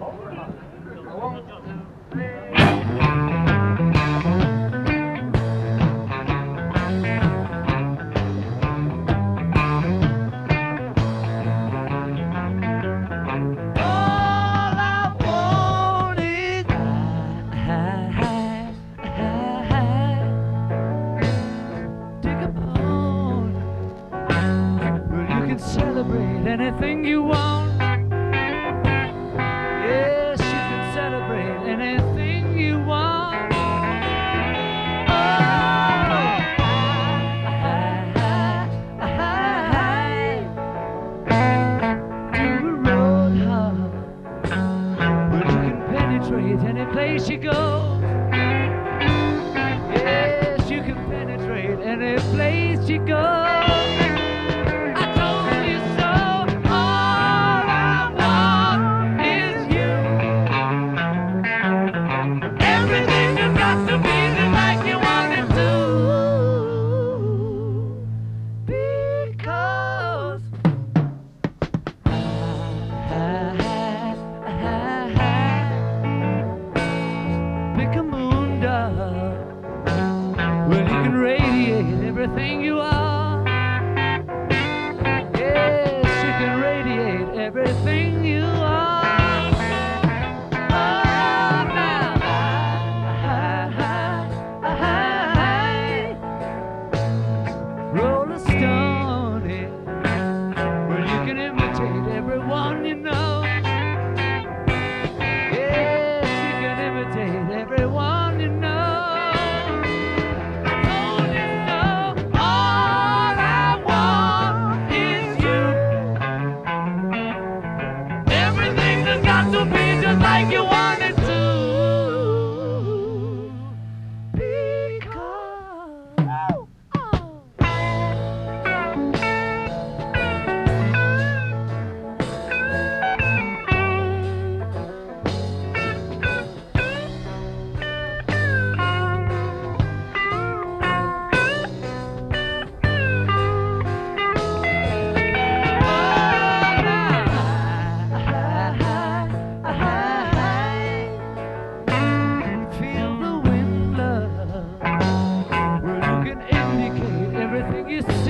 Bóng. place you go. Yes, you can penetrate any place you go. Everything the American moon dog. Well, you can radiate everything you are. you